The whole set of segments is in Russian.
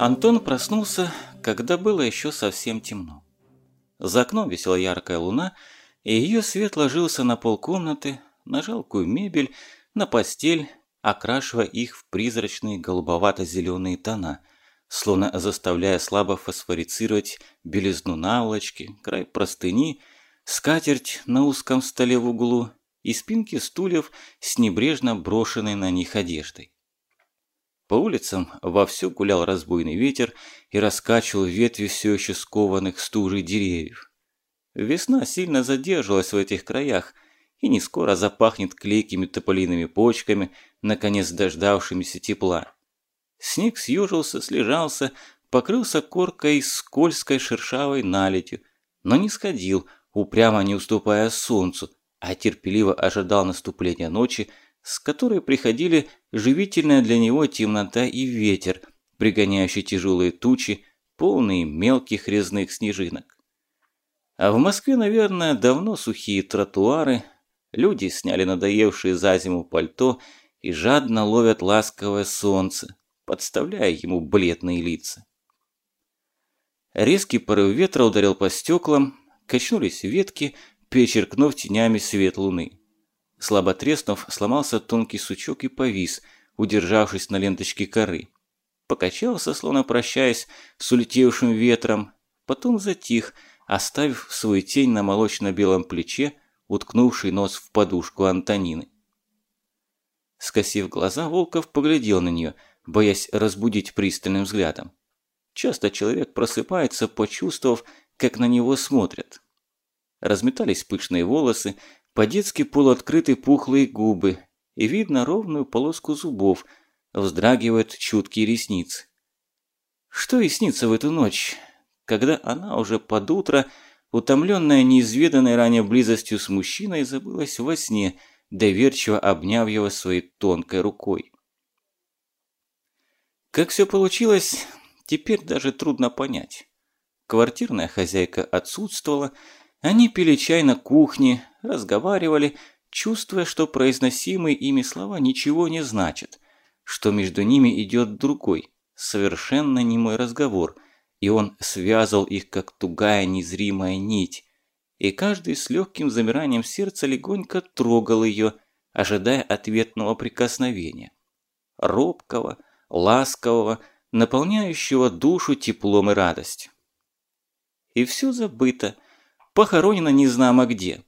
Антон проснулся, когда было еще совсем темно. За окном висела яркая луна, и ее свет ложился на полкомнаты, на жалкую мебель, на постель, окрашивая их в призрачные голубовато-зеленые тона, словно заставляя слабо фосфорицировать белизну наволочки, край простыни, скатерть на узком столе в углу и спинки стульев с небрежно брошенной на них одеждой. По улицам вовсю гулял разбойный ветер и раскачивал ветви все еще скованных стужей деревьев. Весна сильно задерживалась в этих краях и не скоро запахнет клейкими тополиными почками, наконец дождавшимися тепла. Снег съежился, слежался, покрылся коркой скользкой шершавой наледью, но не сходил, упрямо не уступая солнцу, а терпеливо ожидал наступления ночи, с которой приходили живительная для него темнота и ветер, пригоняющий тяжелые тучи, полные мелких резных снежинок. А в Москве, наверное, давно сухие тротуары, люди сняли надоевшие за зиму пальто и жадно ловят ласковое солнце, подставляя ему бледные лица. Резкий порыв ветра ударил по стеклам, качнулись ветки, перечеркнув тенями свет луны. Слабо треснув, сломался тонкий сучок и повис, удержавшись на ленточке коры. Покачался, словно прощаясь с улетевшим ветром, потом затих, оставив свою тень на молочно-белом плече, уткнувший нос в подушку Антонины. Скосив глаза, Волков поглядел на нее, боясь разбудить пристальным взглядом. Часто человек просыпается, почувствовав, как на него смотрят. Разметались пышные волосы, по-детски полуоткрыты пухлые губы, и видно ровную полоску зубов, вздрагивают чуткие ресницы. Что и снится в эту ночь, когда она уже под утро, утомленная неизведанной ранее близостью с мужчиной, забылась во сне, доверчиво обняв его своей тонкой рукой. Как все получилось, теперь даже трудно понять. Квартирная хозяйка отсутствовала, они пили чай на кухне, разговаривали, чувствуя, что произносимые ими слова ничего не значат, что между ними идет другой, совершенно немой разговор, и он связал их, как тугая незримая нить, и каждый с легким замиранием сердца легонько трогал ее, ожидая ответного прикосновения. Робкого, ласкового, наполняющего душу теплом и радостью. И все забыто – похоронена незнамо где.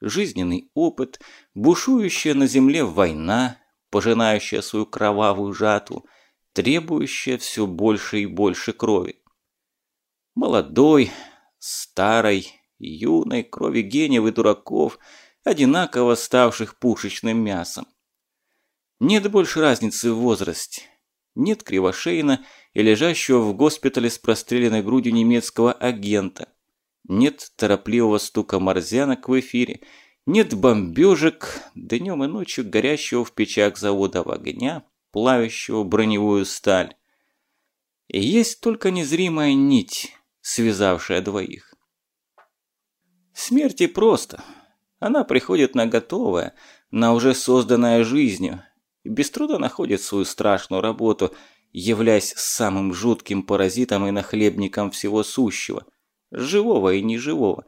Жизненный опыт, бушующая на земле война, пожинающая свою кровавую жатву, требующая все больше и больше крови. Молодой, старой, юной крови гениев и дураков, одинаково ставших пушечным мясом. Нет больше разницы в возрасте. Нет Кривошеина и лежащего в госпитале с простреленной грудью немецкого агента – нет торопливого стука морзянок в эфире, нет бомбежек, днем и ночью горящего в печах завода огня, плавящего броневую сталь. И есть только незримая нить, связавшая двоих. Смерти просто. Она приходит на готовое, на уже созданное жизнью, и без труда находит свою страшную работу, являясь самым жутким паразитом и нахлебником всего сущего – живого и неживого,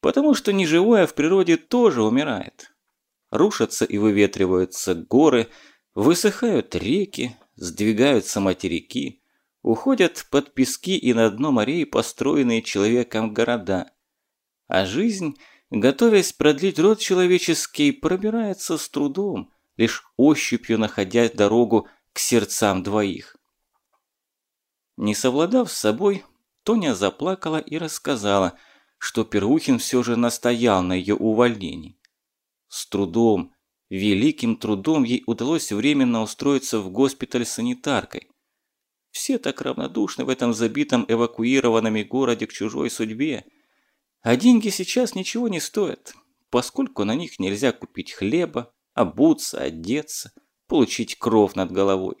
потому что неживое в природе тоже умирает. Рушатся и выветриваются горы, высыхают реки, сдвигаются материки, уходят под пески и на дно морей построенные человеком города. А жизнь, готовясь продлить род человеческий, пробирается с трудом, лишь ощупью находя дорогу к сердцам двоих. Не совладав с собой, Тоня заплакала и рассказала, что Перухин все же настоял на ее увольнении. С трудом, великим трудом ей удалось временно устроиться в госпиталь санитаркой. Все так равнодушны в этом забитом эвакуированными городе к чужой судьбе. А деньги сейчас ничего не стоят, поскольку на них нельзя купить хлеба, обуться, одеться, получить кров над головой.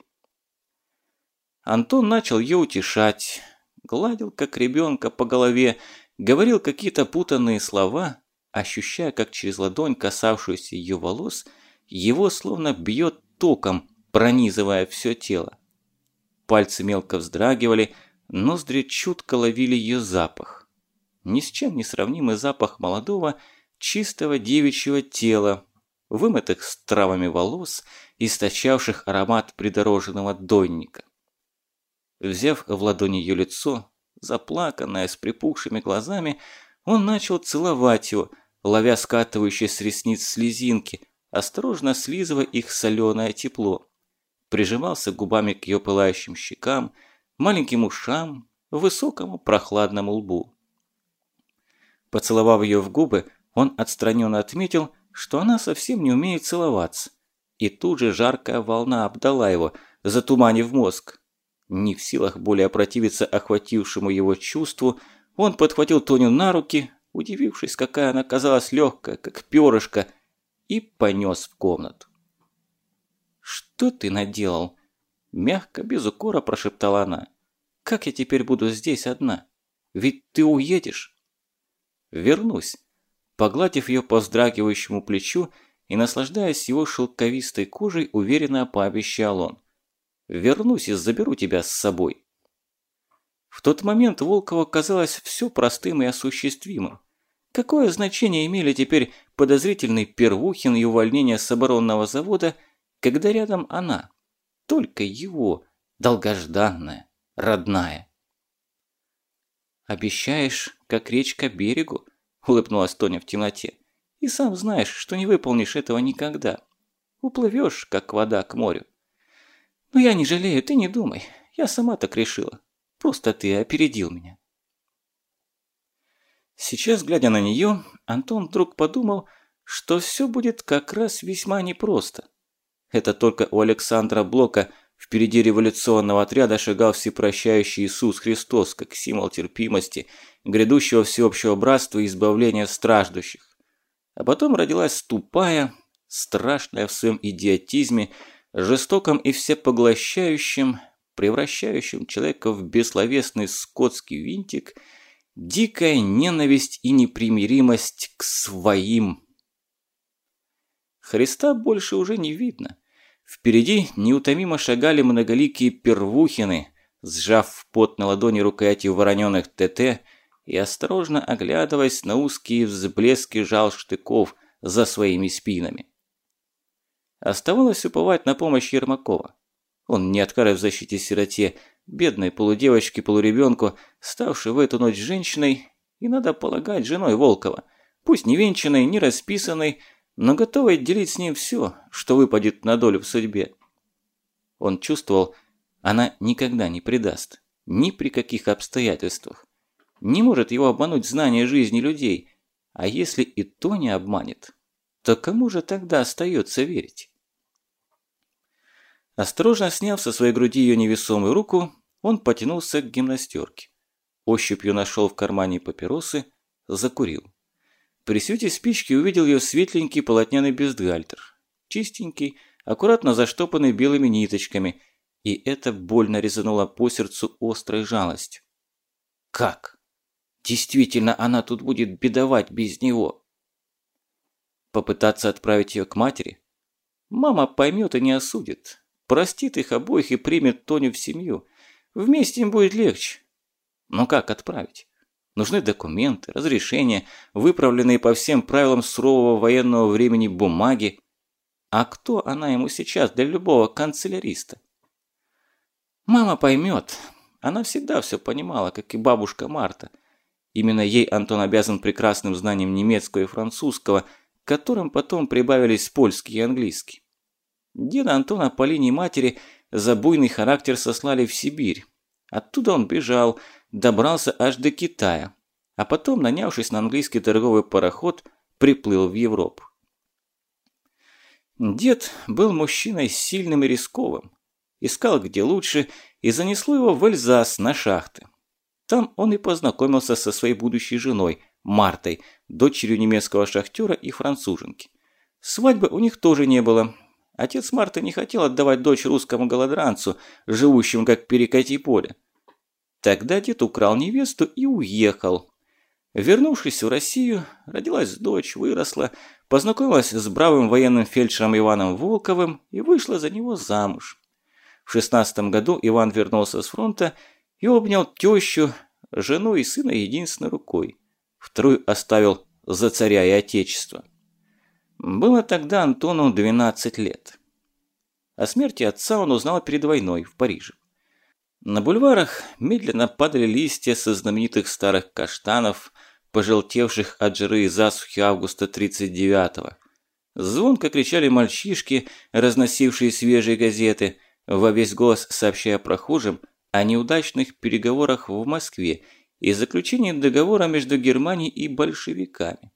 Антон начал ее утешать, гладил как ребенка по голове, говорил какие-то путанные слова, ощущая, как через ладонь, касавшуюся ее волос, его словно бьет током, пронизывая все тело. Пальцы мелко вздрагивали, ноздри чутко ловили ее запах. Ни с чем не сравнимый запах молодого, чистого девичьего тела, вымытых с травами волос, источавших аромат придороженного дойника. Взяв в ладони ее лицо, заплаканное, с припухшими глазами, он начал целовать его, ловя скатывающие с ресниц слезинки, осторожно слизывая их соленое тепло. Прижимался губами к ее пылающим щекам, маленьким ушам, высокому прохладному лбу. Поцеловав ее в губы, он отстраненно отметил, что она совсем не умеет целоваться. И тут же жаркая волна обдала его, затуманив мозг. Не в силах более противиться охватившему его чувству, он подхватил Тоню на руки, удивившись, какая она казалась легкая, как перышко, и понес в комнату. «Что ты наделал?» – мягко, без укора прошептала она. «Как я теперь буду здесь одна? Ведь ты уедешь?» «Вернусь», погладив ее по вздрагивающему плечу и наслаждаясь его шелковистой кожей, уверенно пообещал он. «Вернусь и заберу тебя с собой». В тот момент Волкову казалось все простым и осуществимым. Какое значение имели теперь подозрительный Первухин и увольнение с оборонного завода, когда рядом она, только его, долгожданная, родная? «Обещаешь, как речка берегу?» – улыбнулась Тоня в темноте. «И сам знаешь, что не выполнишь этого никогда. Уплывешь, как вода к морю. Но я не жалею, ты не думай. Я сама так решила. Просто ты опередил меня». Сейчас, глядя на нее, Антон вдруг подумал, что все будет как раз весьма непросто. Это только у Александра Блока впереди революционного отряда шагал всепрощающий Иисус Христос, как символ терпимости – грядущего всеобщего братства и избавления страждущих. А потом родилась тупая, страшная в своем идиотизме, жестоком и всепоглощающем, превращающем человека в бессловесный скотский винтик, дикая ненависть и непримиримость к своим. Христа больше уже не видно. Впереди неутомимо шагали многоликие первухины, сжав в пот на ладони рукояти вороненых ТТ, и, осторожно оглядываясь на узкие взблески жал штыков за своими спинами. Оставалось уповать на помощь Ермакова. Он не откажет в защите сироте, бедной полудевочке-полуребенку, ставшей в эту ночь женщиной, и, надо полагать, женой Волкова, пусть не венчанной, не расписанной, но готовой делить с ним все, что выпадет на долю в судьбе. Он чувствовал, она никогда не предаст, ни при каких обстоятельствах. Не может его обмануть знание жизни людей. А если и то не обманет, то кому же тогда остается верить? Осторожно сняв со своей груди ее невесомую руку, он потянулся к гимнастерке. Ощупью нашел в кармане папиросы, закурил. При свете спички увидел ее светленький полотняный бюстгальтер. Чистенький, аккуратно заштопанный белыми ниточками, и это больно резануло по сердцу острой жалостью. Как? Действительно, она тут будет бедовать без него. Попытаться отправить ее к матери? Мама поймет и не осудит. Простит их обоих и примет Тоню в семью. Вместе им будет легче. Но как отправить? Нужны документы, разрешения, выправленные по всем правилам сурового военного времени бумаги. А кто она ему сейчас для любого канцеляриста? Мама поймет. Она всегда все понимала, как и бабушка Марта – Именно ей Антон обязан прекрасным знанием немецкого и французского, к которым потом прибавились польский и английский. Деда Антона по линии матери за буйный характер сослали в Сибирь. Оттуда он бежал, добрался аж до Китая, а потом, нанявшись на английский торговый пароход, приплыл в Европу. Дед был мужчиной сильным и рисковым. Искал где лучше и занесло его в Эльзас на шахты. Там он и познакомился со своей будущей женой, Мартой, дочерью немецкого шахтера и француженки. Свадьбы у них тоже не было. Отец Марты не хотел отдавать дочь русскому голодранцу, живущему как перекати поле. Тогда дед украл невесту и уехал. Вернувшись в Россию, родилась дочь, выросла, познакомилась с бравым военным фельдшером Иваном Волковым и вышла за него замуж. В шестнадцатом году Иван вернулся с фронта и обнял тещу, жену и сына единственной рукой. Вторую оставил за царя и отечество. Было тогда Антону 12 лет. О смерти отца он узнал перед войной в Париже. На бульварах медленно падали листья со знаменитых старых каштанов, пожелтевших от жары и засухи августа 39-го. Звонко кричали мальчишки, разносившие свежие газеты, во весь голос сообщая прохожим о неудачных переговорах в Москве и заключении договора между Германией и большевиками.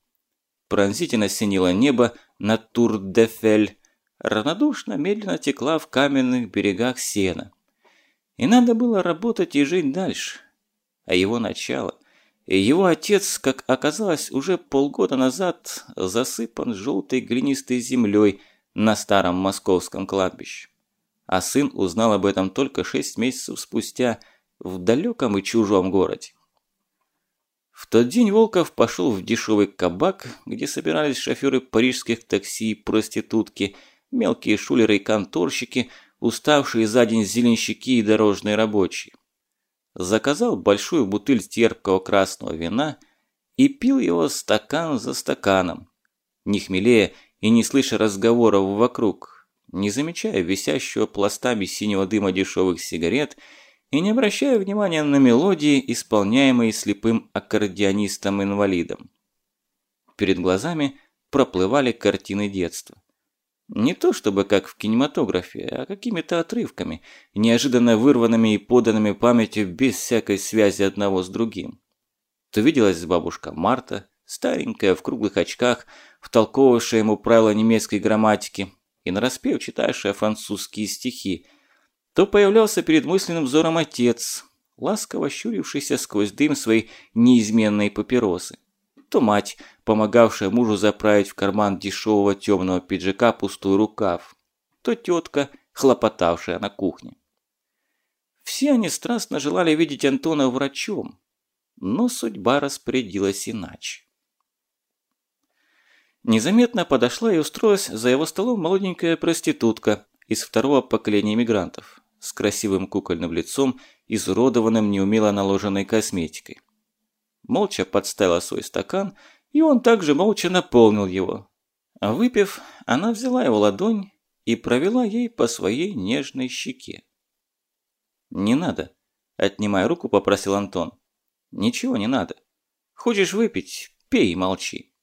Пронзительно синело небо над Тур-де-Фель, равнодушно медленно текла в каменных берегах сена. И надо было работать и жить дальше. А его начало – его отец, как оказалось, уже полгода назад засыпан желтой глинистой землей на старом московском кладбище. А сын узнал об этом только шесть месяцев спустя в далеком и чужом городе. В тот день Волков пошел в дешевый кабак, где собирались шоферы парижских такси и проститутки, мелкие шулеры и конторщики, уставшие за день зеленщики и дорожные рабочие. Заказал большую бутыль терпкого красного вина и пил его стакан за стаканом, не хмелея и не слыша разговоров вокруг, не замечая висящего пластами синего дыма дешевых сигарет и не обращая внимания на мелодии, исполняемые слепым аккордеонистом-инвалидом. Перед глазами проплывали картины детства. Не то чтобы как в кинематографе, а какими-то отрывками, неожиданно вырванными и поданными памятью без всякой связи одного с другим. То виделась бабушка Марта, старенькая, в круглых очках, втолковывавшая ему правила немецкой грамматики и нараспев читавшая французские стихи, то появлялся перед мысленным взором отец, ласково щурившийся сквозь дым своей неизменной папиросы то мать, помогавшая мужу заправить в карман дешевого темного пиджака пустой рукав, то тетка, хлопотавшая на кухне. Все они страстно желали видеть Антона врачом, но судьба распорядилась иначе. Незаметно подошла и устроилась за его столом молоденькая проститутка из второго поколения мигрантов с красивым кукольным лицом, изуродованным неумело наложенной косметикой молча подставила свой стакан, и он также молча наполнил его. А выпив, она взяла его ладонь и провела ей по своей нежной щеке. «Не надо», – отнимая руку, попросил Антон. «Ничего не надо. Хочешь выпить, пей и молчи».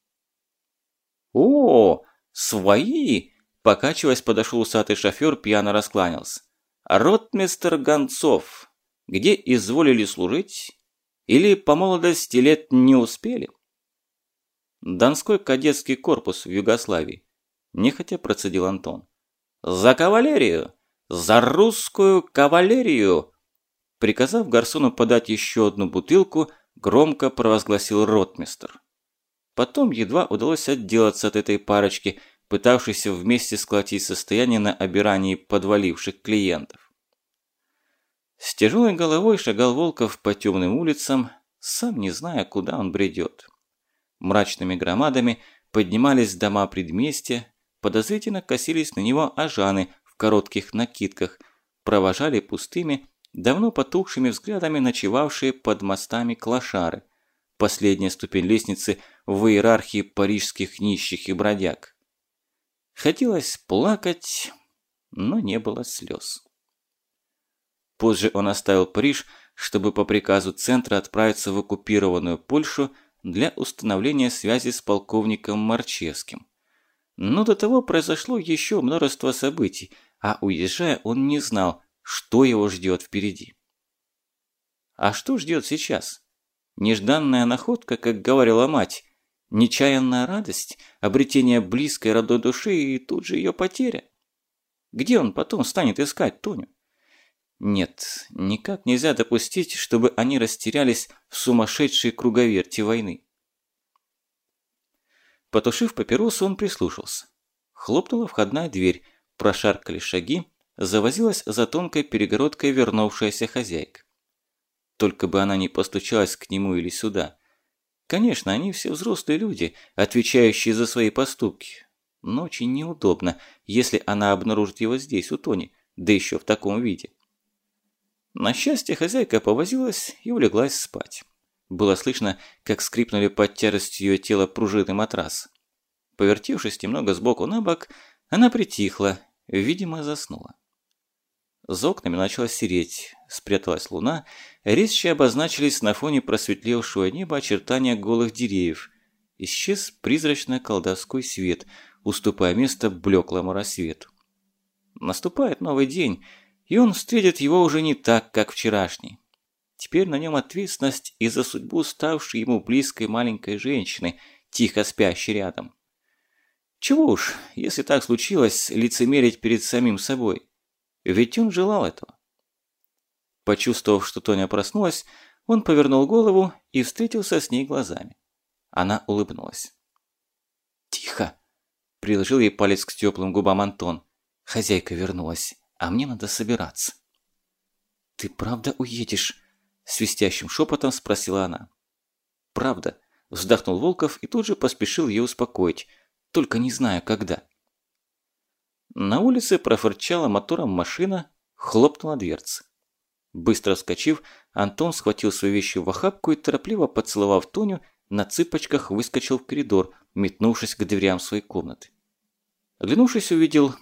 «О, свои!» – покачиваясь, подошел усатый шофер, пьяно раскланялся. «Ротмистер Гонцов, где изволили служить?» Или по молодости лет не успели? Донской кадетский корпус в Югославии. Нехотя процедил Антон. За кавалерию! За русскую кавалерию! Приказав гарсону подать еще одну бутылку, громко провозгласил ротмистр. Потом едва удалось отделаться от этой парочки, пытавшейся вместе сколотить состояние на обирании подваливших клиентов. С тяжелой головой шагал Волков по темным улицам, сам не зная, куда он бредет. Мрачными громадами поднимались дома предместья, подозрительно косились на него ажаны в коротких накидках, провожали пустыми, давно потухшими взглядами ночевавшие под мостами клошары, последняя ступень лестницы в иерархии парижских нищих и бродяг. Хотелось плакать, но не было слез. Позже он оставил Париж, чтобы по приказу центра отправиться в оккупированную Польшу для установления связи с полковником Марчевским. Но до того произошло еще множество событий, а уезжая он не знал, что его ждет впереди. А что ждет сейчас? Нежданная находка, как говорила мать, нечаянная радость, обретение близкой родной души и тут же ее потеря. Где он потом станет искать Тоню? Нет, никак нельзя допустить, чтобы они растерялись в сумасшедшей круговерти войны. Потушив папиросу, он прислушался. Хлопнула входная дверь, прошаркали шаги, завозилась за тонкой перегородкой вернувшаяся хозяйка. Только бы она не постучалась к нему или сюда. Конечно, они все взрослые люди, отвечающие за свои поступки. Но очень неудобно, если она обнаружит его здесь, у Тони, да еще в таком виде. На счастье, хозяйка повозилась и улеглась спать. Было слышно, как скрипнули под тяжестью ее тела пружины матрас. Повертевшись немного сбоку на бок, она притихла, видимо, заснула. За окнами начало сереть, спряталась луна, резче обозначились на фоне просветлевшего неба очертания голых деревьев. Исчез призрачно-колдовской свет, уступая место блеклому рассвету. Наступает новый день, и он встретит его уже не так, как вчерашний. Теперь на нем ответственность и за судьбу ставшей ему близкой маленькой женщины, тихо спящей рядом. Чего уж, если так случилось, лицемерить перед самим собой. Ведь он желал этого. Почувствовав, что Тоня проснулась, он повернул голову и встретился с ней глазами. Она улыбнулась. «Тихо!» – приложил ей палец к теплым губам Антон. Хозяйка вернулась, а мне надо собираться. «Ты правда уедешь?» – свистящим шепотом спросила она. «Правда», – вздохнул Волков и тут же поспешил ее успокоить. «Только не знаю, когда». На улице профырчала мотором машина, хлопнула дверца. Быстро вскочив, Антон схватил свою вещи в охапку и, торопливо поцеловав Тоню, на цыпочках выскочил в коридор, метнувшись к дверям своей комнаты. Оглянувшись, увидел,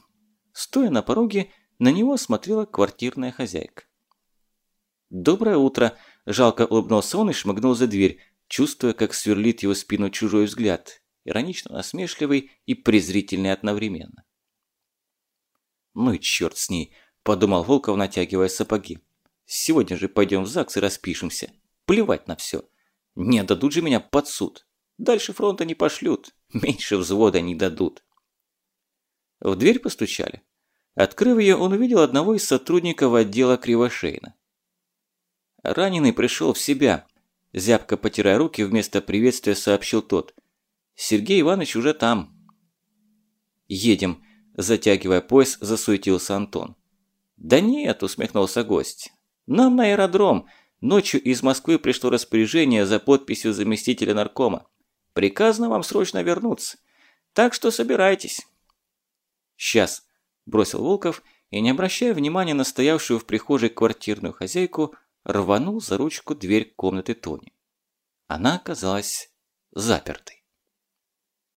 стоя на пороге, на него смотрела квартирная хозяйка. «Доброе утро!» – жалко улыбнулся он и шмыгнул за дверь, чувствуя, как сверлит его спину чужой взгляд, иронично насмешливый и презрительный одновременно. «Ну и черт с ней», – подумал Волков, натягивая сапоги. «Сегодня же пойдем в ЗАГС и распишемся. Плевать на все. Не отдадут же меня под суд. Дальше фронта не пошлют. Меньше взвода не дадут». В дверь постучали. Открыв ее, он увидел одного из сотрудников отдела Кривошейна. Раненый пришел в себя. Зябко потирая руки, вместо приветствия сообщил тот. «Сергей Иванович уже там». «Едем», Затягивая пояс, засуетился Антон. «Да нет», – усмехнулся гость. «Нам на аэродром. Ночью из Москвы пришло распоряжение за подписью заместителя наркома. Приказано вам срочно вернуться. Так что собирайтесь». «Сейчас», – бросил Волков и, не обращая внимания на стоявшую в прихожей квартирную хозяйку, рванул за ручку дверь комнаты Тони. Она оказалась запертой.